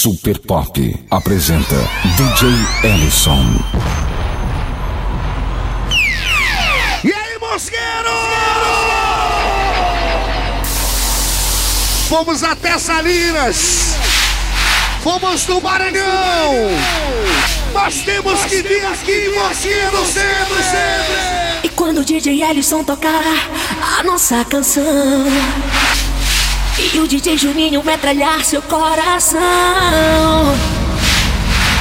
Super Pop apresenta DJ Ellison. E aí, mosqueiro? Fomos até Salinas. Fomos no Maranhão. Nós temos que vir aqui, mosqueiro, sempre, sempre. E quando o DJ Ellison tocar a nossa canção E o DJ Juninho metralhar seu coração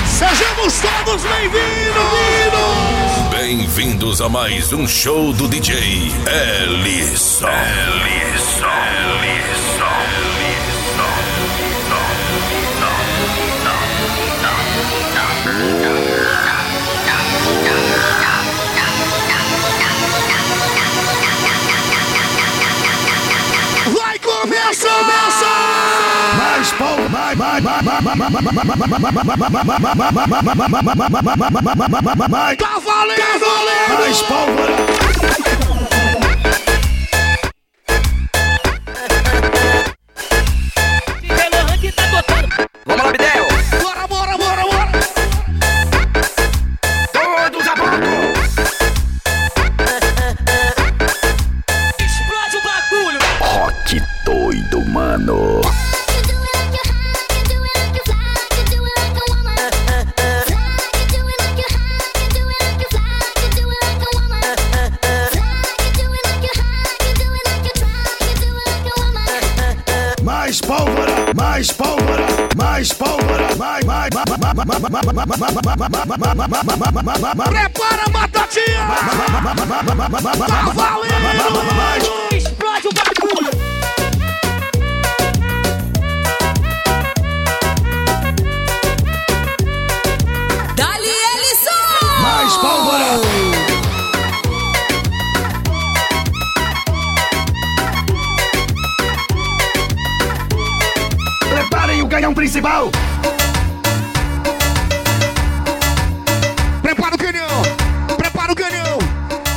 Sejamos todos bem-vindos. Bem-vindos a mais um show do DJ Ellison. Ellison. Vai começar! Mais pau, mais, mais, mais, mais, mais, mais, mais, mais, Tá valendo! Mais pólvora! Vamos Prepara a batatinha! Tá valendo! Explode o bagulho! Dali Ellison! Mais pólvora! Preparem o canhão principal! Prepara o canhão!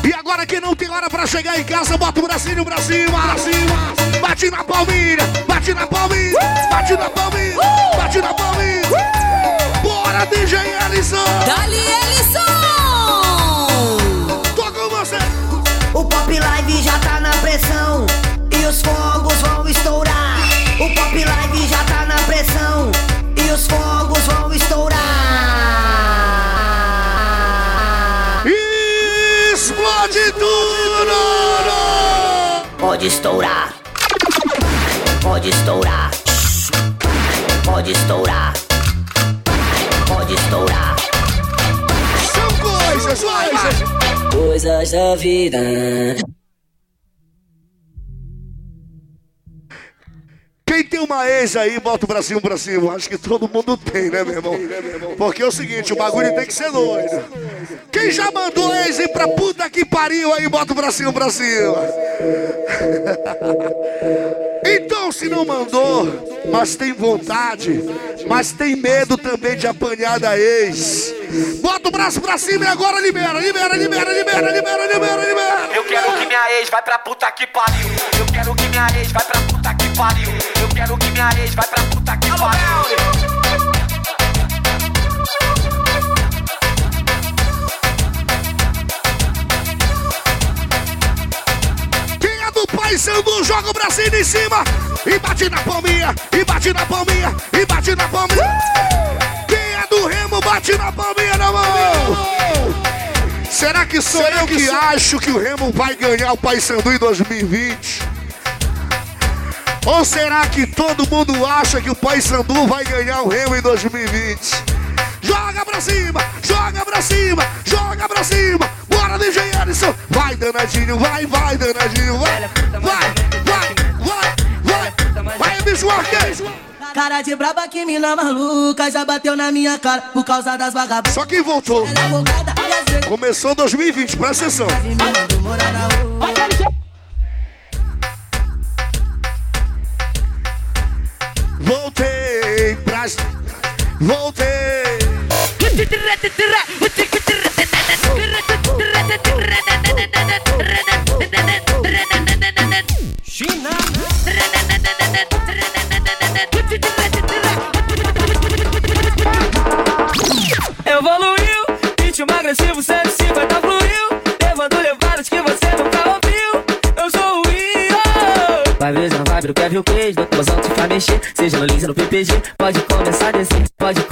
E agora quem não tem hora pra chegar em casa, bota o bracinho pra cima! Pra cima! Bate na palminha! Bate na palminha! Bate na palminha! Bate na palminha! Bora, DJ Ellison! Dali Ellison! Tô com você! O Pop Live já tá na pressão e os fogos vão estourar. O Pop Live já tá na pressão e os fogos vão estourar. Explode tudo! Pode estourar. Pode estourar. Pode estourar. Pode estourar. São coisas, coisas! Coisas da vida. Quem tem uma ex aí, bota o bracinho pra cima. Acho que todo mundo tem, né, meu irmão? Porque é o seguinte, o bagulho tem que ser doido. Quem já mandou ex ir pra puta que pariu aí, bota o bracinho pra cima. Então, se não mandou, mas tem vontade, mas tem medo também de apanhar da ex, bota o braço pra cima e agora libera, libera, libera, libera, libera, libera, libera. Eu quero que minha ex vai pra puta que pariu! Eu quero que minha ex vai pra puta que pariu! Eu quero que minha ex vai pra puta que pariu! Pai Sandu, joga o bracinho em cima e bate na palminha, e bate na palminha, e bate na palminha. Quem é do Remo, bate na palminha da mão. Será que sou eu que, acho que o Remo vai ganhar o Pai Sandu em 2020? Ou será que todo mundo acha que o Pai Sandu vai ganhar o Remo em 2020? Joga pra cima, joga pra cima, joga pra cima. Bora, DJ Ellison. Vai, danadinho, vai, vai, danadinho, vai. Vai, vai, vai, vai. Vai, bicho arquês. Cara de braba que mina maluca já bateu na minha cara por causa das vagabundas. Só quem voltou. Ela é bocada e às vezes Começou 2020, presta atenção. na rua. Voltei China. Evoluiu, ritmo agressivo 150 fluiu. Levando levadas que você nunca ouviu. Eu sou o Rio. Vai ver, já vai ver o Kevin é, Cage. Doutorzão se faz mexer. Seja no lince, ou no PPG, pode começar a descer.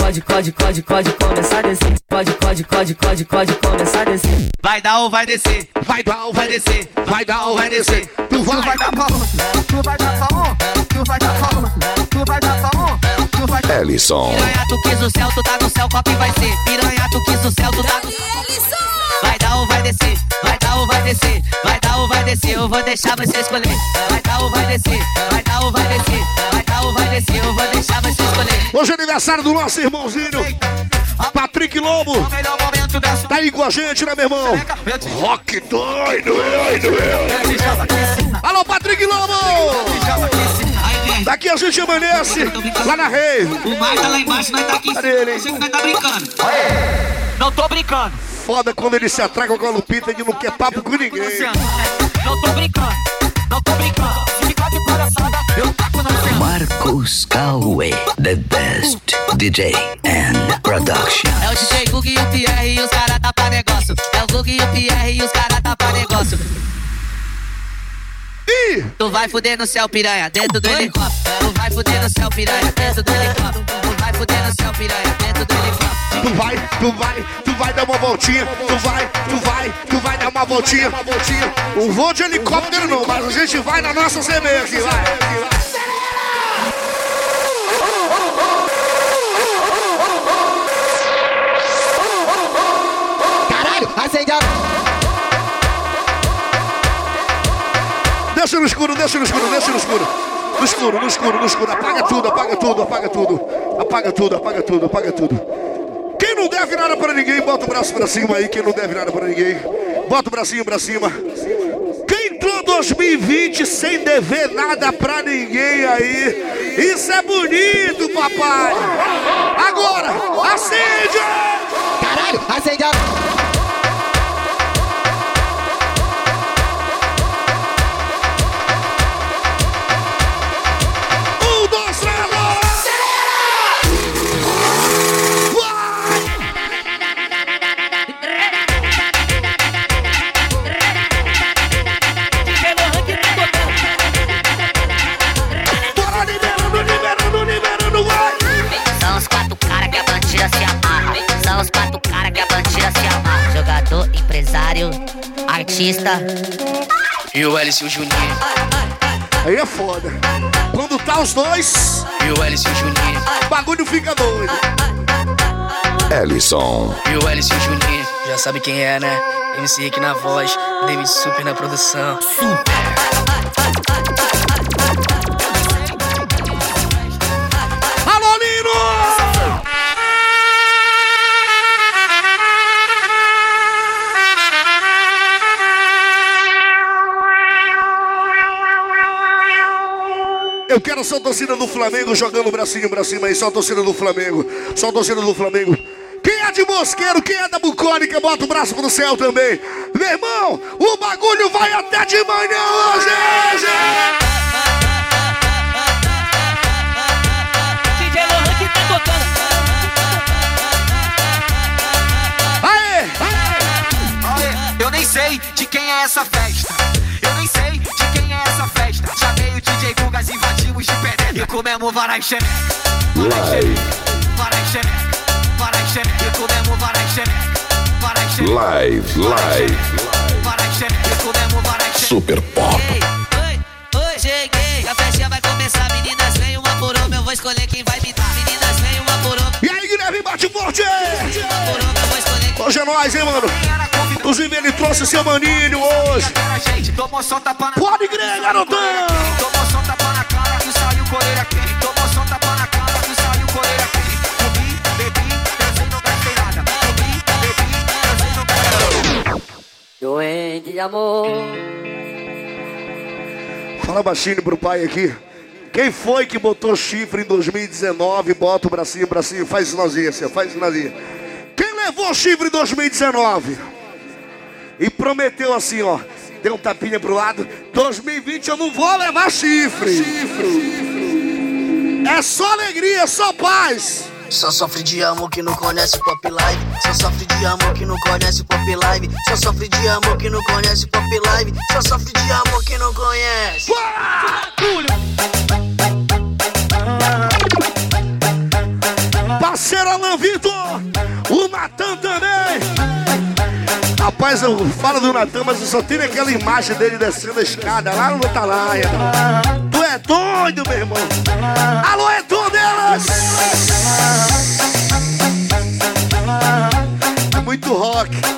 Pode, pode, pode, pode, começar a descer. Pode, pode, pode, pode, pode começar a descer. Vai dar ou vai descer? Vai dar ou vai descer? Vai dar ou vai descer? Tu vai, vai dar um, tu vai dar um, tu vai dar um, tu vai dar pra tu vai dar Ellison. Piranha, tu quis o céu, tu tá no céu, que vai ser? Piranha, tu quis o céu, tu tá no Vai dar ou vai descer? Vai dar descer? Vai dar ou vai descer? Eu vou deixar você escolher. Vai dar ou vai descer? Vai dar ou vai descer? Vai dar ou vai descer? Eu vou deixar você escolher. Hoje é aniversário do nosso irmãozinho, Patrick Lobo. Tá aí com a gente, né, meu irmão? Rock doido, doido, doido. Alô, Patrick Lobo! Daqui a gente amanhece lá na rei. O mar tá lá embaixo, nós tá aqui em cima. Você vai tá brincando. Não tô brincando. Foda quando ele se atrai com a Lupita e não quer papo com ninguém. Não tô brincando. Não tô brincando. De palhaçada, eu taco. Marcos Cauê, the best DJ and production. É o DJ Gug e o Pierre e os caras tá pra negócio. É o Gug e o Pierre e os caras tá pra negócio. Ih! Tu vai fuder no céu, piranha, dentro do helicóptero. Tu vai fuder no céu, piranha, dentro do helicóptero. Tu vai fuder no céu, piranha, dentro do helicóptero. Tu vai, tu vai, tu vai dar uma voltinha. Tu vai, tu vai, tu vai dar uma voltinha. Não vou de helicóptero não, mas a gente vai na nossa CB aqui, vai. Caralho, acende a... Deixa no escuro, deixa no escuro, deixa no escuro. No escuro, no escuro, no escuro. Apaga tudo, apaga tudo, apaga tudo. Apaga tudo, apaga tudo, apaga tudo. Quem não deve nada pra ninguém, bota o braço pra cima aí. Quem não deve nada pra ninguém, bota o bracinho pra cima. Quem entrou 2020 sem dever nada pra ninguém aí, isso é bonito, papai. Agora, acende! Caralho, acende a... E o Hélice e o Juninho. Aí é foda. Quando tá os dois, E o Hélice e o Juninho. o bagulho fica doido. Ellison. E o Hélice e o Juninho. Já sabe quem é, né? MC Rick na voz, David Super na produção. Eu quero só a torcida do Flamengo jogando o bracinho pra cima aí, só a torcida do Flamengo, só a torcida do Flamengo. Quem é de Mosqueiro, quem é da Bucólica, bota o braço pro céu também. Meu irmão, o bagulho vai até de manhã hoje! DJ Lohan que tá tocando. Aê! Eu nem sei de quem é essa festa. Eu nem sei essa festa. Chamei o DJ Gugas, invadimos de penetra. E comemos varai xereca. Live. Varai xereca. Varai xereca. E comemos varai xereca. Varai xereca. Live. Live. Varai xereca. E comemos varai xereca. Super Pop. Oi, oi, cheguei. A festinha vai começar. Meninas, vem uma por uma. Eu vou escolher quem vai me dar. Meninas, vem uma por uma. E Guilherme, bate forte! Hoje é nóis, hein, mano? Inclusive, ele trouxe seu maninho hoje. Pode crer, garotão! Tomou só tapa na cara saiu coreira quente. Tomou só tapa na cara saiu coreira quente. Comi, bebi, transei, não gastei nada. Comi, bebi, transei, não gastei nada. Doente de amor. Fala baixinho pro pai aqui. Quem foi que botou chifre em 2019? Bota o bracinho, bracinho, faz sinalzinho assim, faz sinalzinho. Quem levou chifre em 2019? E prometeu assim, ó. Deu um tapinha pro lado. 2020 eu não vou levar chifre. É só alegria, só paz. Só sofre de amor que não conhece pop live. Só sofre de amor que não conhece pop live. Só sofre de amor que não conhece pop live. Só sofre de amor que não conhece. Parceiro Alan Vitor, o Natan também. Rapaz, eu falo do Natan, mas eu só tenho aquela imagem dele descendo a escada lá no Atalaia. É doido, meu irmão. Alô, é tudo delas. É muito rock.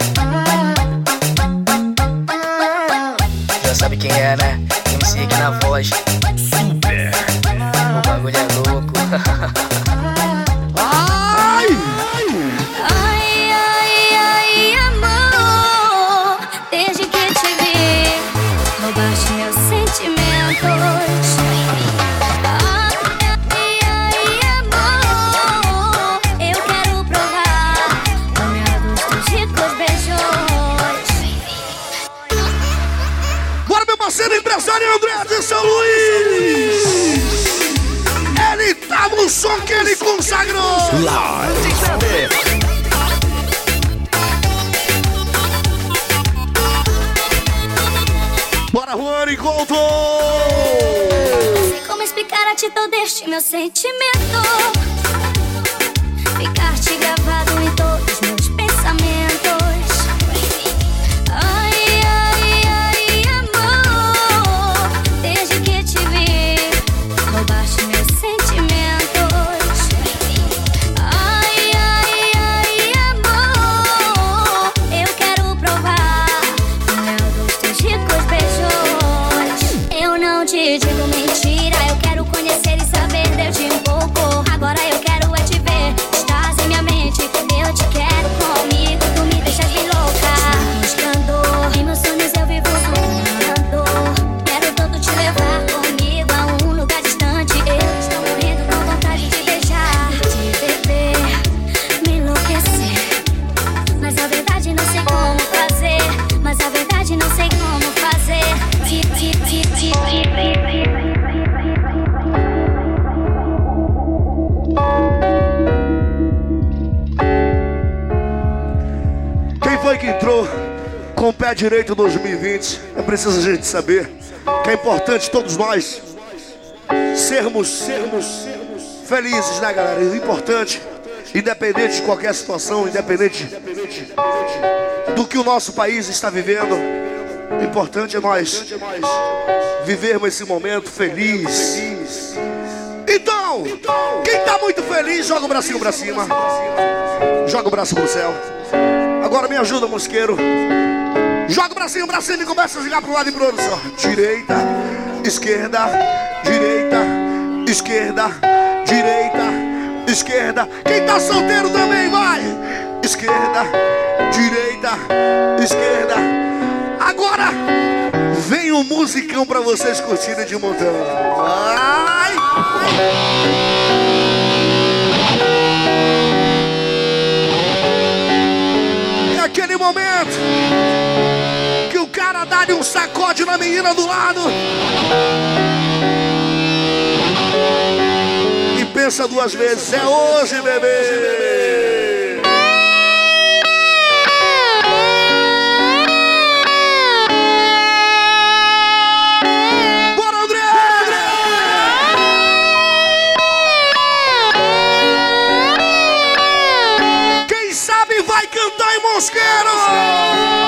Sentimento. 2020? Preciso a gente saber que é importante todos nós sermos, sermos felizes, né, galera? É importante, independente de qualquer situação, independente do que o nosso país está vivendo. O importante é nós vivermos esse momento feliz. Então, quem tá muito feliz, joga o bracinho pra cima. Joga o braço pro céu. Agora me ajuda, mosqueiro. Joga o bracinho pra cima e começa a jogar pro lado e pro outro. Só. Direita, esquerda, direita, esquerda, direita, esquerda. Quem tá solteiro também vai. Esquerda, direita, esquerda. Agora vem um musicão pra vocês curtirem de montão. Ai! É aquele momento o dá-lhe um sacode na menina do lado. E pensa duas vezes, é hoje, bebê. Bora, André! Quem sabe vai cantar em Mosqueiro!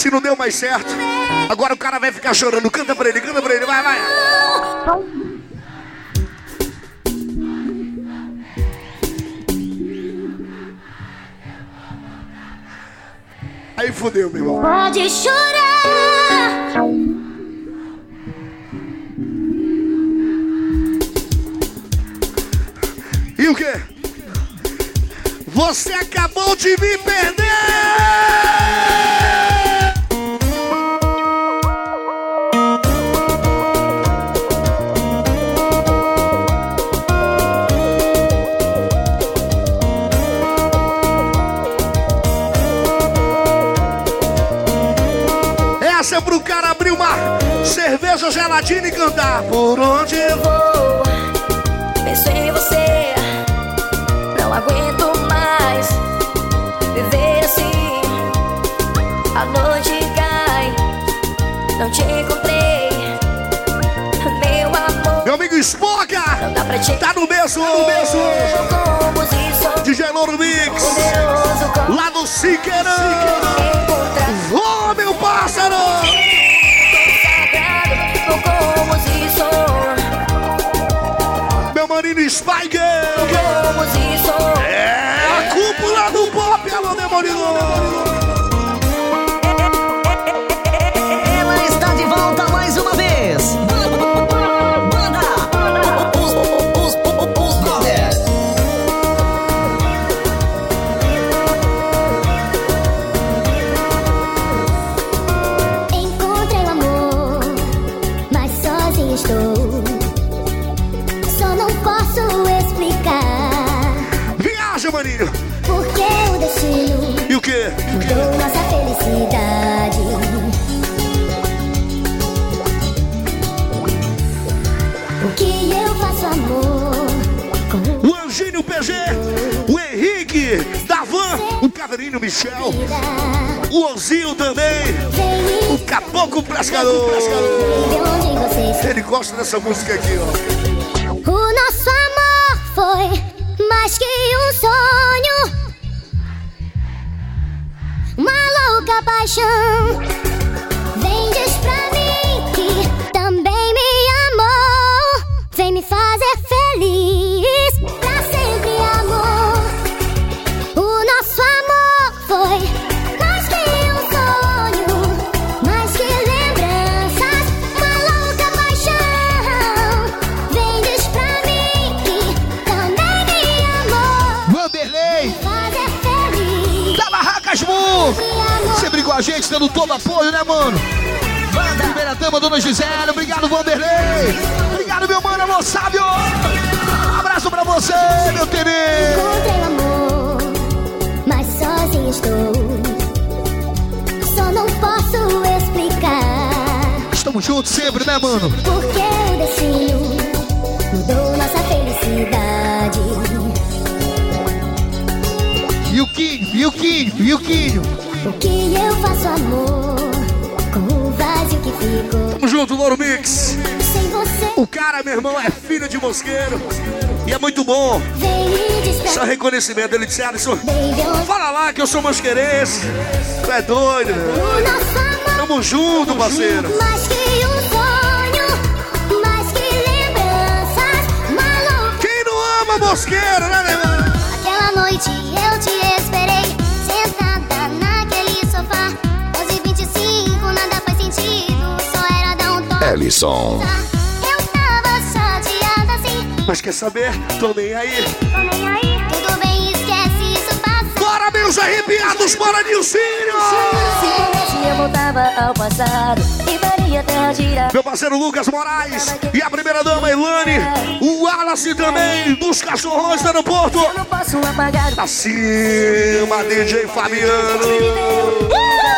Se não deu mais certo, agora o cara vai ficar chorando. Canta pra ele, canta pra ele, vai, vai. Aí fudeu, meu irmão. Pode chorar. o quê? Você acabou de me perder! Uma cerveja geladinha e cantar. Por onde eu vou? Penso em você, não aguento mais viver assim. A noite cai, não te encontrei, meu amor. Meu amigo Spoca! Não dá pra te Tá no mesmo, no mesmo! DJ Louro Mix! Lá no Siqueirão! Ô, meu pássaro! Maninho Viaja, maninho! porque o destino E o quê? mudou nossa felicidade. O que eu faço, amor? O Angínio PG, o Henrique, Davan, o Caveirinho Michel, o Ozinho também, o Caboclo e está. Ele gosta dessa música aqui, ó. O nosso amor foi mais que um sonho. Uma louca paixão. A gente, dando todo apoio, né, mano? Primeira dama, dona Gisele, obrigado, Vanderlei. Obrigado, meu mano, alô, Sábio. Abraço pra você, meu querido. Encontrei amor, mas sozinho estou. Só não posso explicar Estamos juntos sempre, né, mano? porque o destino mudou nossa felicidade. E o Quinho, e o Quinho, e o Quinho. O que eu faço, amor, com o vazio que ficou Tamo junto, Louro Mix. O cara, meu irmão, é filho de mosqueiro. E é muito bom. Pra reconhecimento. Ele disse, Alisson, fala lá que eu sou mosqueirense. Tu é doido, meu. Tamo junto, parceiro. Mais que um sonho, mais que lembranças. Quem não ama mosqueiro, né, meu irmão? Aquela noite Ellison. Eu tava chateada assim, Mas quer saber? Tô nem aí. tô nem aí. Tudo bem, esquece, isso passa. Bora, meus arrepiados, bora, Nilcinho! Se eu voltava ao passado e faria terra girar. Meu parceiro Lucas Moraes e a primeira dama Elane, o Wallace também, dos cachorrões do aeroporto. Eu não posso apagar Pra cima, DJ Fabiano. Me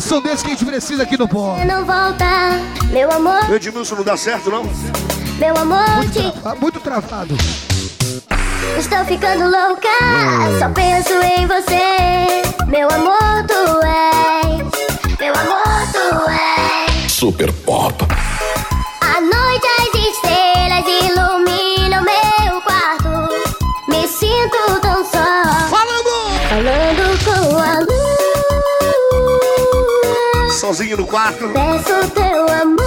garçom desse que a gente precisa aqui no pó. Você não volta, meu amor, Edmilson não dá certo, não? meu amor, te Tá muito travado. Estou ficando louca, só penso em você. Meu amor, tu és. Meu amor, tu és. Super Pop. quatro. Peço teu amor.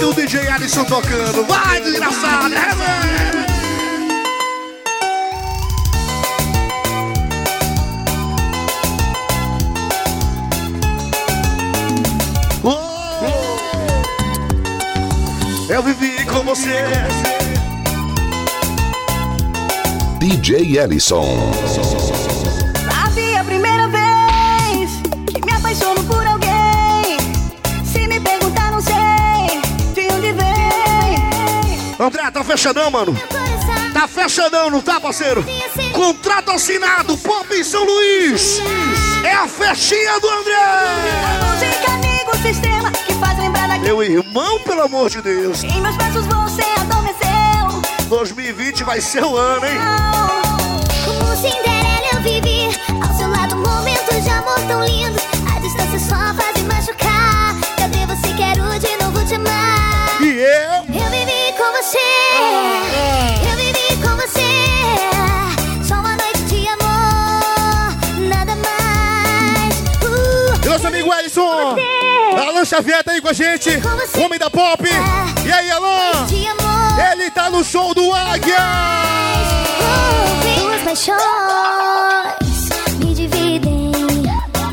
E o DJ Alisson tocando. Vai, desgraçado! É. Eu vivi com você. DJ Ellison. André, tá fechadão, mano? Tá fechadão, não tá, parceiro? Contrato assinado, Pop em São Luís. É a festinha do André. Meu irmão, pelo amor de Deus. Em meus braços você adormeceu. 2020 vai ser o ano, hein? Amigo Ellison. Alan Xavier tá aí com a gente. O homem da pop. E aí, Alan? Ele tá no show do Águia. Duas paixões me dividem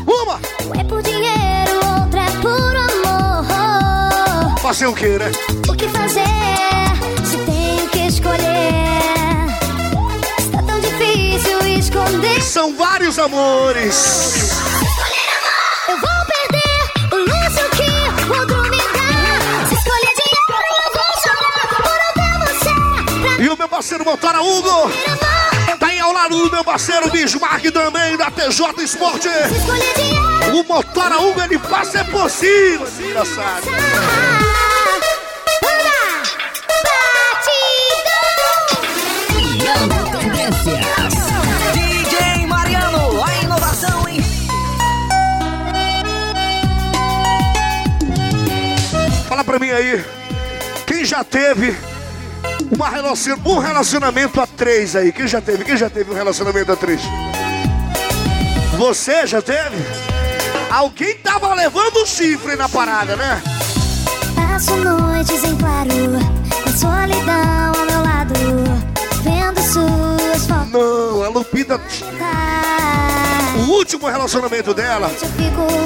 Uma! Um é por dinheiro, outra é por amor Fazer o quê, né? O que fazer se tenho que escolher? Está tão difícil esconder. São vários amores. Parceiro Motora Hugo. Tá aí ao lado do meu parceiro Bismarck também, da TJ Esporte. O Motora Hugo, ele passa por cima. Engraçado. Fala pra mim aí. Quem já teve uma relacion... um relacionamento a três aí? Quem já teve? Quem já teve um relacionamento a três? Você já teve? Alguém tava levando o chifre na parada, né? Passo noites em claro, com solidão ao meu lado, vendo suas fotos. Não, a Lupita. O último relacionamento dela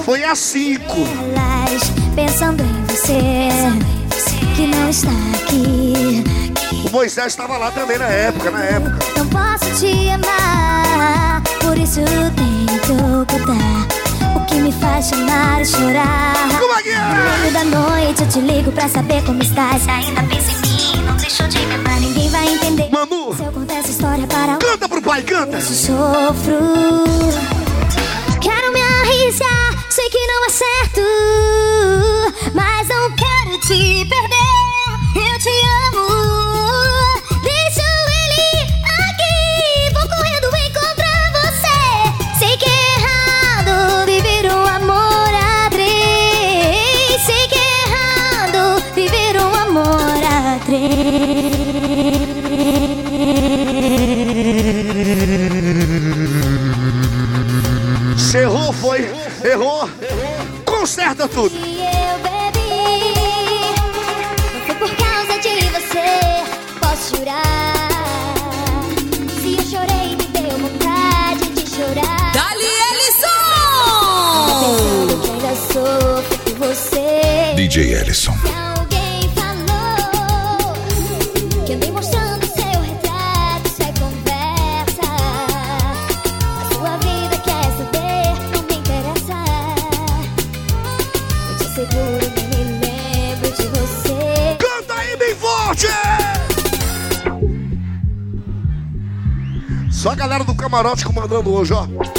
foi a cinco. pensando em você, que não está aqui. O Moisés estava lá também na época, na época. Não posso te amar, por isso tenho que ocultar. O que me faz chamar e chorar. Como é que é? No meio da noite eu te ligo pra saber como estás. Ainda pensa em mim, não deixou de me amar. Ninguém vai entender. Manu, Se eu contar essa história para canta pro pai, canta. eu sofro. Quero me arriscar, sei que não é certo. Mas não quero te perder. Eu te amo. Hoje.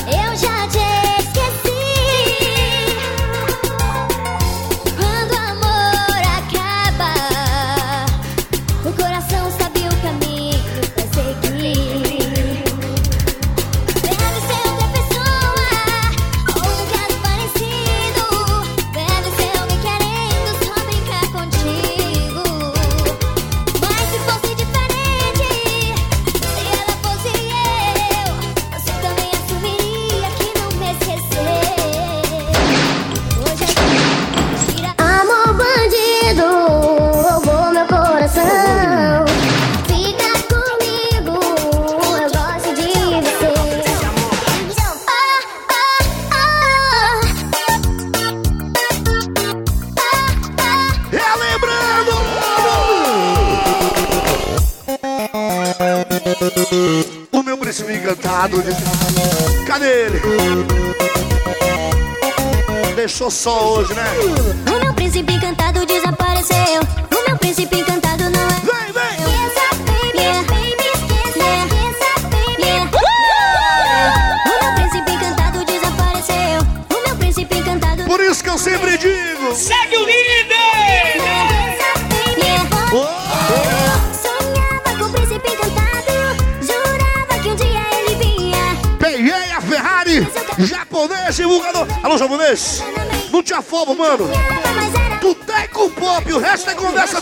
Deixou só hoje, né? O meu príncipe encantado desapareceu. O meu príncipe encantado não é. Vem, vem! Yeah. Yeah. Yeah. O meu príncipe encantado desapareceu. O meu príncipe encantado. Por isso que eu sempre digo. Segue o líder! Sonhava com o príncipe encantado. Jurava que um dia ele vinha. Peguei a Ferrari, japonês divulgador. Alô, japonês? Te afobo, mano. Boteco Pop, o resto é conversa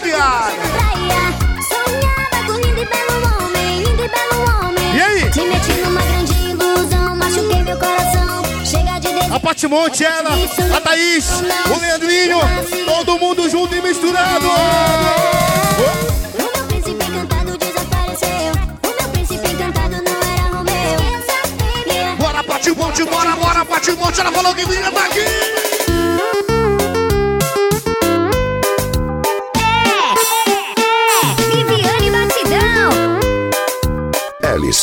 lindo e aí? Me meti numa grande ilusão, machuquei meu coração. Chega de desejo. A Patimonte, ela, a Thaís, o Leandrinho, todo mundo junto e misturado. O meu príncipe encantado desapareceu. O meu príncipe encantado não era Romeu. Bora, Patimonte, bora, bora, Patimonte. Ela falou que vinha daqui.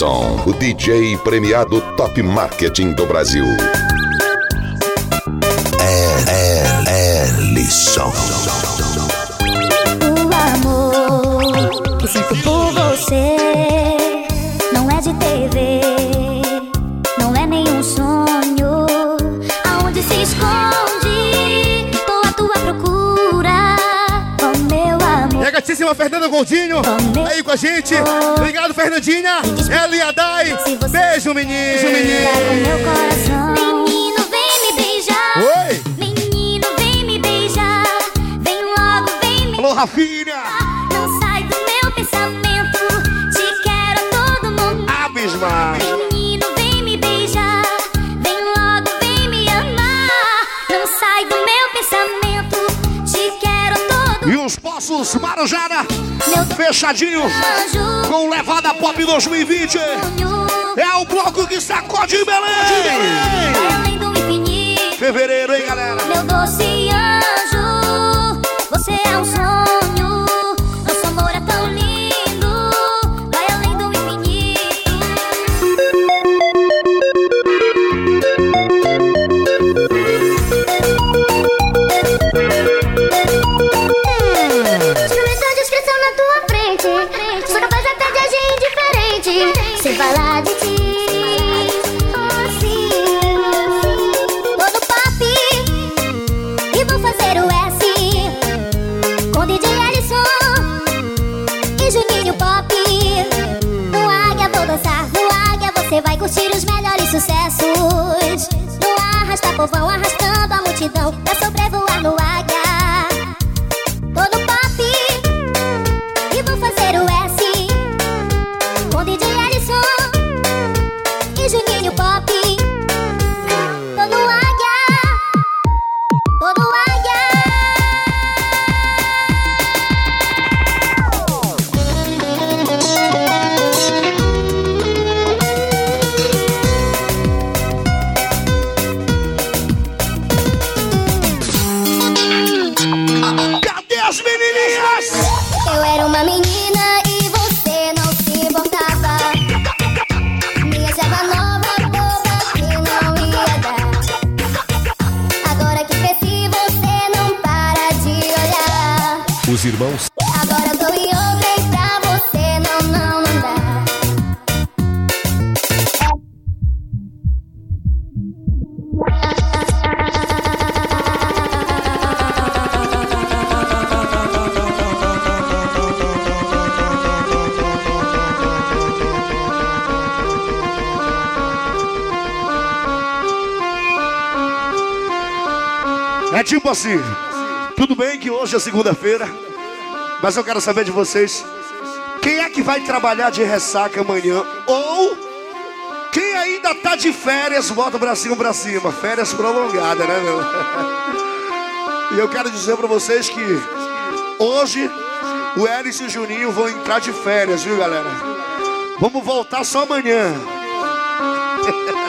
O DJ premiado Top Marketing do Brasil. É, Ellison. O a gatíssima Fernanda Goldinho, aí com a gente. Obrigado, Fernandinha. Ela e a Dai. Beijo, menino. Beijo, menino. Menino, vem me beijar. Oi. Menino, vem me beijar. Vem logo, vem me Alô, Rafinha. Os Poços Marujara, fechadinho, com Levada Pop 2020. É o bloco que sacode Belém. do infinito. Fevereiro, hein, galera? Tipo assim, tudo bem que hoje é segunda-feira, mas eu quero saber de vocês, quem é que vai trabalhar de ressaca amanhã? Ou quem ainda tá de férias, bota o bracinho pra cima, férias prolongadas, né, meu? E eu quero dizer pra vocês que hoje o Elis e o Juninho vão entrar de férias, viu, galera? Vamos voltar só amanhã.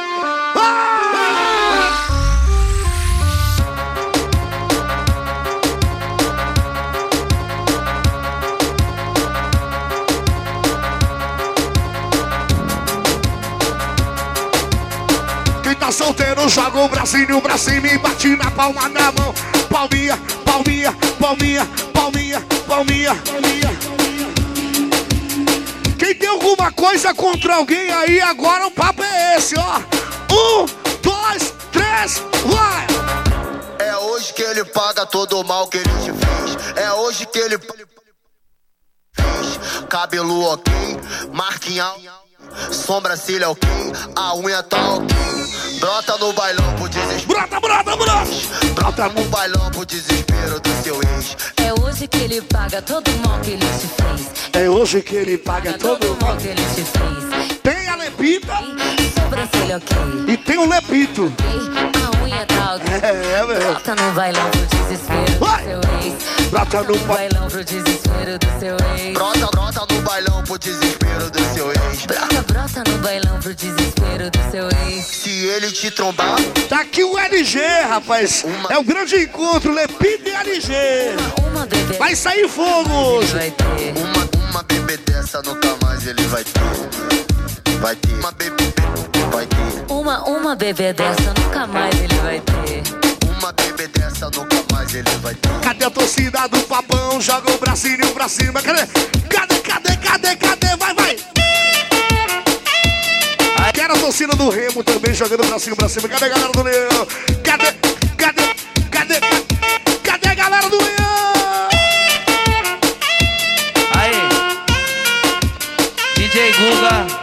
mão, joga o bracinho pra cima e bate na palma da mão. Palminha, palminha, palminha, palminha, palminha, palminha. Quem tem alguma coisa contra alguém aí, agora o papo é esse, ó. Um, dois, três, vai! É hoje que ele paga todo o mal que ele te fez. É hoje que ele. Cabelo ok, marquinha, sobrancelha ok, a unha tá ok. Brota no bailão pro desespero. Brota, brota, brota! Brota no bailão pro desespero do seu ex. É hoje que ele paga todo o mal que ele te fez. É hoje que ele paga todo Todo o mal que ele te fez. Tem a lepita Sobrancelha ok. e tem o lepito. A unha tá ok. É, meu. Brota no bailão pro desespero Vai. do seu ex. Brota no No ba... bailão pro desespero do seu ex. Brota, brota no bailão pro desespero do seu ex. Brota, brota no bailão pro desespero do seu ex. Se ele te trombar, Tá aqui o LG, rapaz. É o grande encontro, lepita e LG. Uma bebê Vai sair fogo hoje. vai ter. uma, uma bebê dessa nunca mais ele vai ter. Vai ter. Uma bebê, vai ter. Uma, uma bebê dessa nunca mais ele vai ter. Uma bebê dessa nunca mais ele vai ter. Cadê a torcida do papão? Joga o bracinho pra cima. Cadê? Cadê, cadê, cadê, cadê? Vai, vai! Quero a torcida do Remo também jogando o bracinho pra cima. Cadê a galera do Leão? Cadê? Cadê? Cadê? Cadê a galera do Leão? Aí, DJ Guga,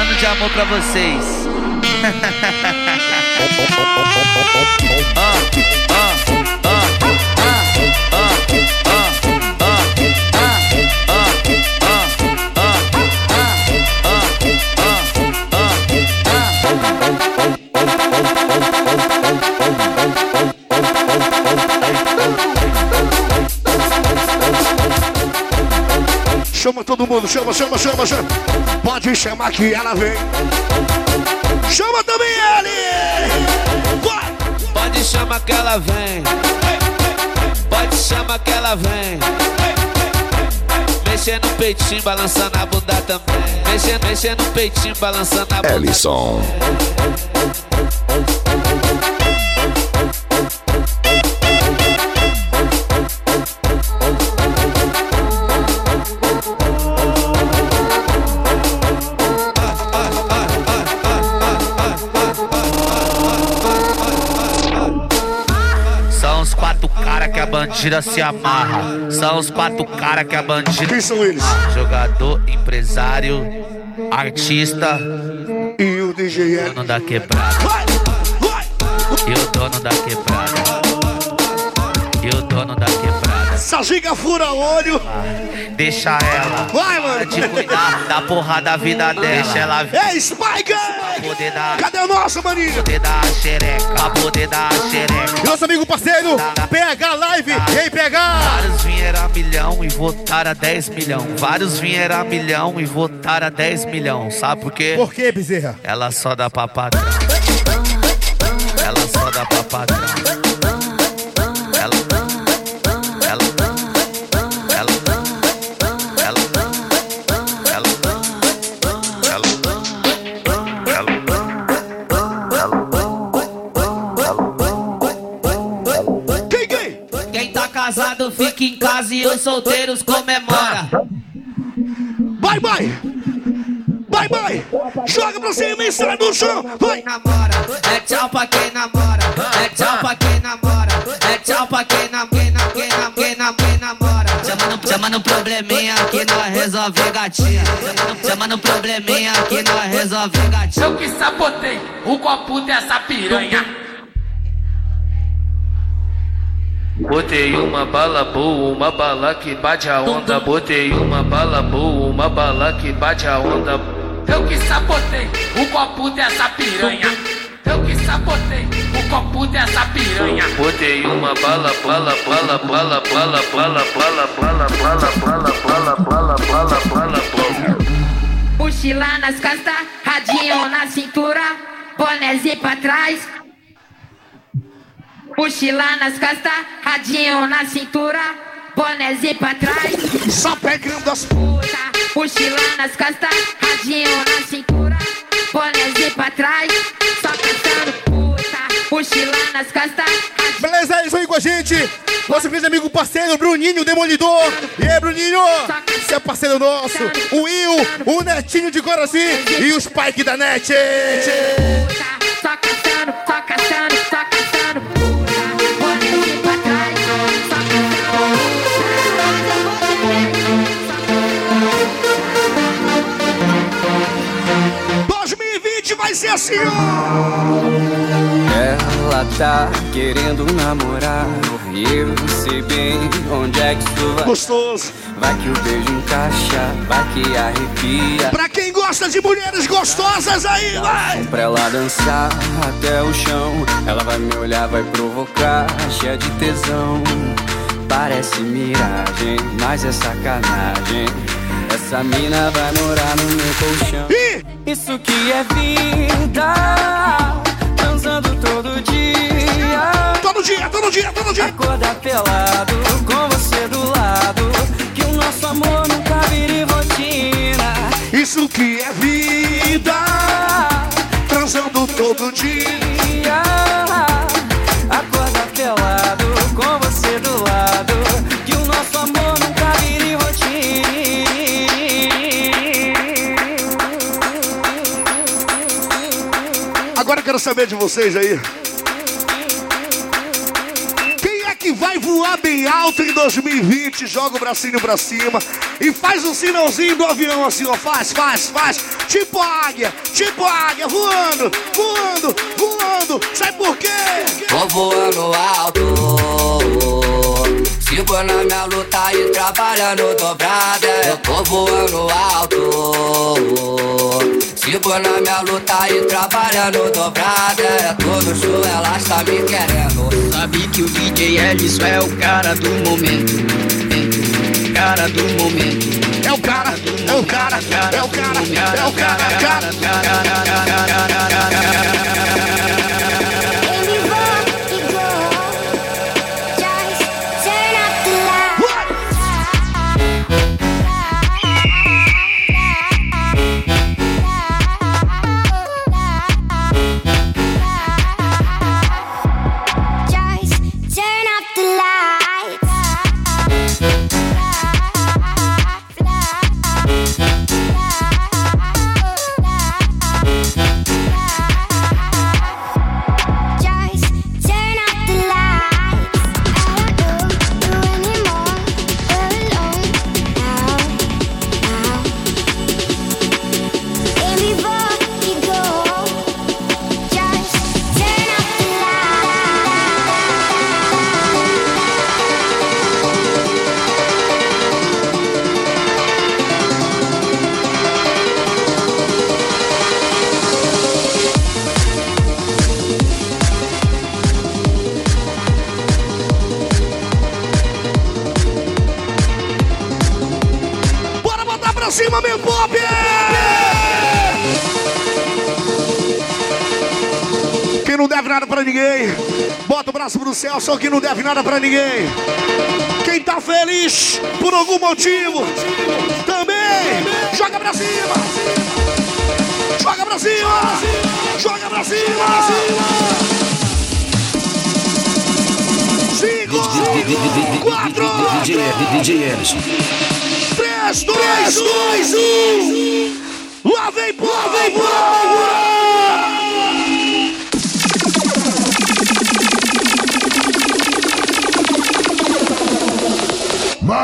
falando de amor pra vocês. Chama todo mundo, chama, chama, chama, chama. Pode chamar que ela vem. Chama também ele! Vai! Pode chamar que ela vem. Pode chamar que ela vem. Mexendo no peitinho, balançando a bunda também. Mexendo, mexendo no peitinho, balançando a bunda. Ellison. São bandida se amarra. São os quatro cara que a bandida. Quem são eles? Jogador, empresário, artista, E o DJ L. dono da quebrada. E o dono da quebrada. E o dono da quebrada. Essa giga fura olho. Deixa ela. Vai, mano! De cuidar da porra da vida dela. Deixa ela vir. Ei, Spike! Poder dar. Cadê a nossa, maninho? Poder dar a xereca. Pra poder dar a xereca. Nosso amigo parceiro, PH Live. E aí, PH? Vários vieram a milhão e votaram a 10 milhão. Vários vieram a milhão e votaram a 10 milhão. Sabe por quê? Por que, Bezerra? Ela só dá pra padrão. Ela só dá pra padrão. Fica em casa e os solteiros comemora. Vai, vai! Vai, vai! Joga pra cima e sai do chão! Vai! namora, é tchau pra quem namora, é tchau pra quem namora, é tchau pra quem namora, quem nam- quem nam- quem nam- quem namora. Chama no, chama no probleminha que nós resolve gatinha. Chama no, chama no probleminha que nós resolve gatinha. Eu que sabotei o copo dessa piranha. Botei uma bala boa, uma bala que bate a onda. Botei uma bala boa, uma bala que bate a onda. Eu que sabotei o copo dessa piranha. Eu que sabotei o copo dessa piranha. Botei uma bala, bala, bala, bala, bala, bala, bala, bala, bala, bala, bala, bala, bala, bala, bala. Mochila nas costas, radinho na cintura, bonézinho pra trás. Mochila nas costas, radinho na cintura, bonézinho pra trás. Só pegando as puta. Mochila nas costas, radinho na cintura, bonézinho pra trás. Só que nas costas. Beleza, é isso aí com a gente. Nosso grande amigo parceiro, Bruninho Demolidor. E aí, Bruninho? Você é parceiro nosso. O Will, o Netinho de Coraci e o Spike da Net. Só caçando, só caçando, vai ser assim, ó. Ela tá querendo namorar. E eu sei bem onde é que isso vai. Gostoso. Vai que o beijo encaixa, vai que arrepia. Pra quem gosta de mulheres gostosas aí, vai. Pra ela dançar até o chão. Ela vai me olhar, vai provocar, cheia de tesão. Parece miragem, mas é sacanagem essa mina vai morar no meu colchão. Isso que é vida, transando todo dia. Todo dia, todo dia, todo dia. Acordar pelado, com você do lado. Que o nosso amor nunca vire rotina. Isso que é vida, transando todo dia. Quero saber de vocês aí. Quem é que vai voar bem alto em 2020? Joga o bracinho pra cima e faz um sinalzinho do avião assim, ó. Faz, faz, faz. Tipo águia, tipo águia, voando, voando, voando. Sabe por quê? Tô voando alto. For na minha luta e trabalhando dobrada, eu tô voando alto. For na minha luta e trabalhando dobrada, é todo show, ela está me querendo. Sabe que o DJ Ellis é o cara do momento. Cara do momento. É o cara, é o cara, é o cara, é o cara, é o cara. Bora bota o braço pro céu, só quem não deve nada pra ninguém. Quem tá feliz por algum motivo, também joga pra cima! Joga pra cima! Joga pra cima! Cinco, quatro, DJ Ellison. 3, 2, 2, 1. Lá vem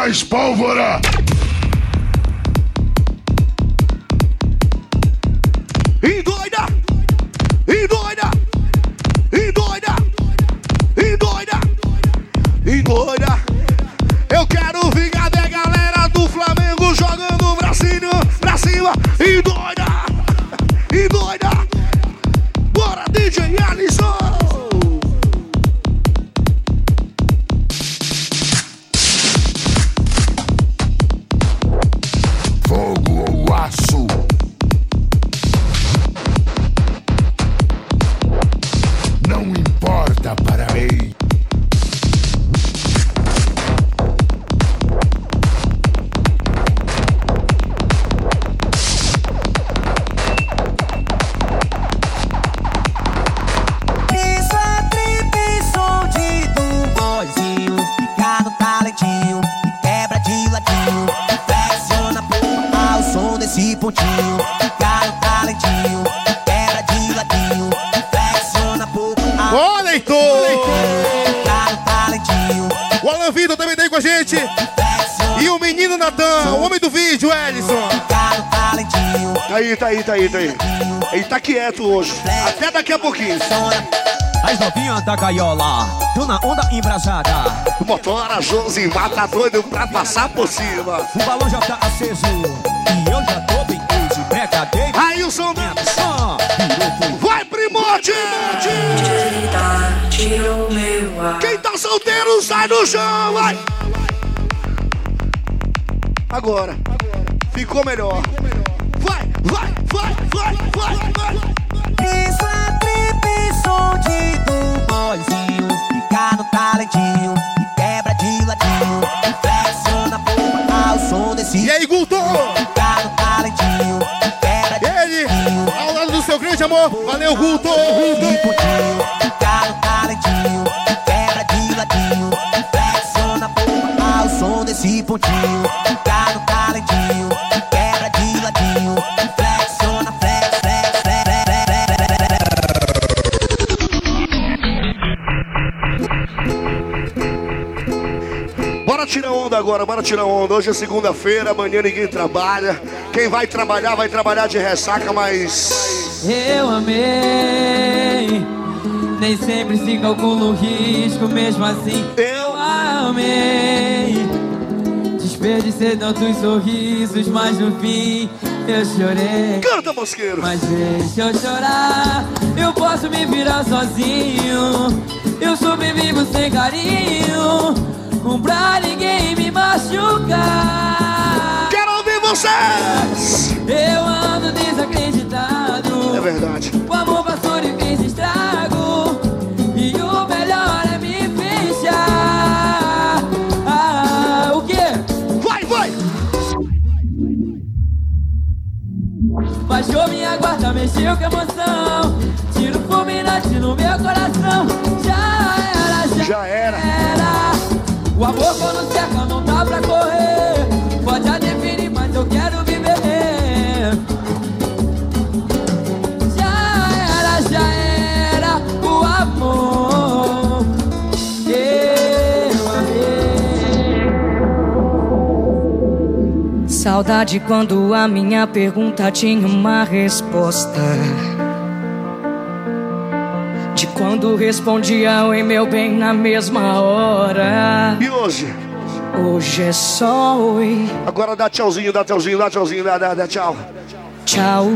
Mais pólvora! Aí, tá aí, tá aí, tá aí. Ele tá quieto hoje. Até daqui a pouquinho. As novinhas da gaiola, tô na onda embrasada. Motora Josi mata doido pra passar por cima. O balão já tá aceso e eu já tô bem easy. Breca, David. Aí o som Vai, primote! Quem tá solteiro sai do chão, vai! Agora. Ficou melhor. Amor. Valeu, Guto. Fica no talentinho e quebra de ladinho. Flexiona porra ao som desse pontinho. Talentinho e quebra de ladinho. Flexiona, flex, flex, flex, flex, flex, flex. Bora tirar onda agora, bora tirar onda. Hoje é segunda-feira, amanhã ninguém trabalha. Quem vai trabalhar, vai trabalhar de ressaca, mas. Eu amei, nem sempre se calcula o risco, mesmo assim eu amei. Desperdicei tantos sorrisos, mas no fim eu chorei. Canta, mosqueiro! Mas deixa eu chorar, eu posso me virar sozinho. Eu sobrevivo sem carinho, um pra ninguém me machucar. Quero ouvir vocês! Eu ando verdade. O amor passou e fez estrago. E o melhor é me fechar. Ah, o quê? Vai, vai! Baixou minha guarda, mexeu com emoção. Tiro fulminante no meu coração. Já era, já, Já era. O amor quando cerca não dá pra correr. Pode definir, mas eu quero Saudade quando a minha pergunta tinha uma resposta. De quando respondia oi meu bem na mesma hora. E hoje? Hoje é só oi. Agora dá tchauzinho, dá tchauzinho, dá tchauzinho, dá, dá, dá tchau. Tchau.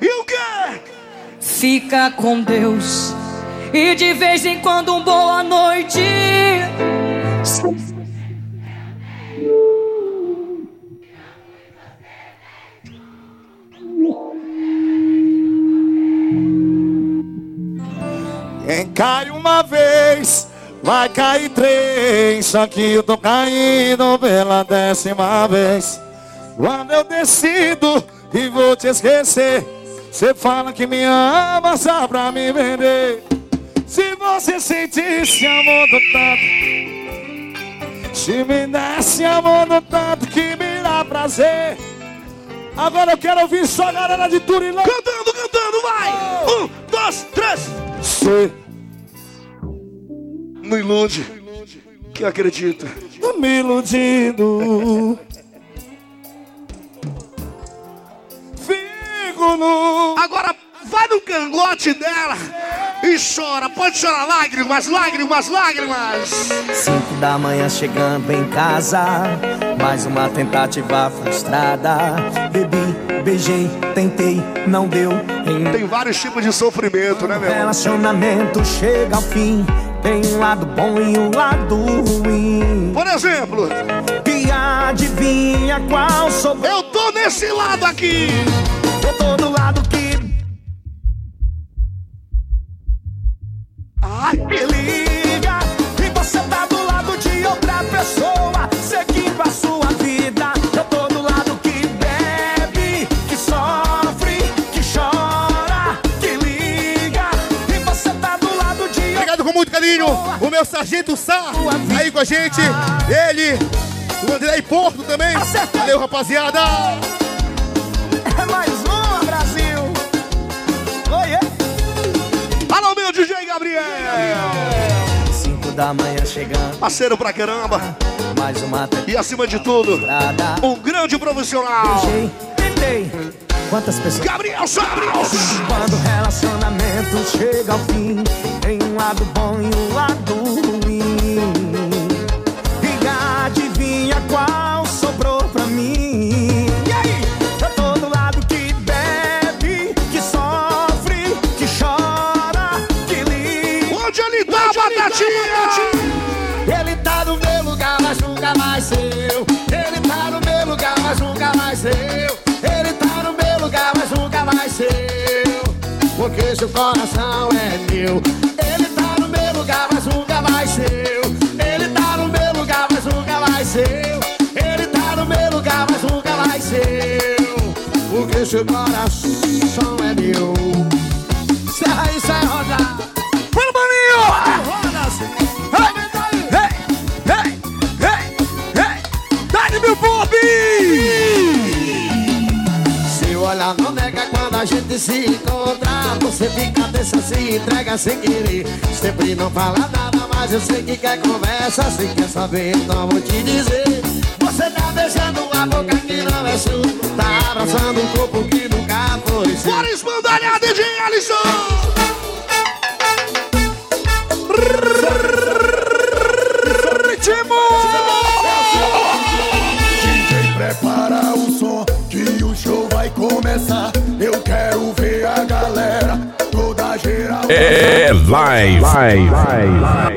E o quê? Fica com Deus. E de vez em quando um boa noite. Cai uma vez, vai cair três. Só que eu tô caindo pela décima vez. Quando eu decido e vou te esquecer, você fala que me ama só pra me vender. Se você sentisse amor do tanto, se me desse amor do tanto que me dá prazer. Agora eu quero ouvir só a galera de Turilão. Cantando, cantando, vai! Um, dois, três! Você Não ilude. Quem acredita? tá me iludindo. Fico no. Agora vai no cangote dela e chora. Pode chorar lágrimas, lágrimas, lágrimas. Cinco da manhã chegando em casa, mais uma tentativa frustrada. Bebi, beijei, tentei, não deu. Em Tem vários tipos de sofrimento, né, meu? relacionamento chega ao fim. Tem um lado bom e um lado ruim. Por exemplo, E adivinha qual sou eu tô nesse lado aqui. Eu tô do lado sargento Sá aí com a gente. Ele, o André Porto também. Valeu, rapaziada. É mais uma, Brasil Oiê Alô, meu DJ Gabriel. da manhã chegando. Parceiro pra caramba. Mais uma E acima de tudo, um grande profissional. Tentei. Quantas pessoas? Gabriel Gabriel. Quando o relacionamento chega ao fim, tem um lado bom e um lado seu coração é meu. Ele tá no meu lugar, mas nunca vai ser eu. Ele tá no meu lugar, mas nunca vai ser eu. Ele tá no meu lugar, mas nunca vai ser eu. Porque seu coração é meu. Serra aí, sai rodar. Dá-lhe meu Bob! Seu olhar não nega quando a gente se Você fica dessa, se entrega sem querer. Sempre não fala nada, mas eu sei que quer conversa Se quer saber, então vou te dizer. Você tá beijando a boca que não é sua Tá abraçando um corpo que nunca foi seu. Bora esbandalhar, DJ Alisson! É live. live. live.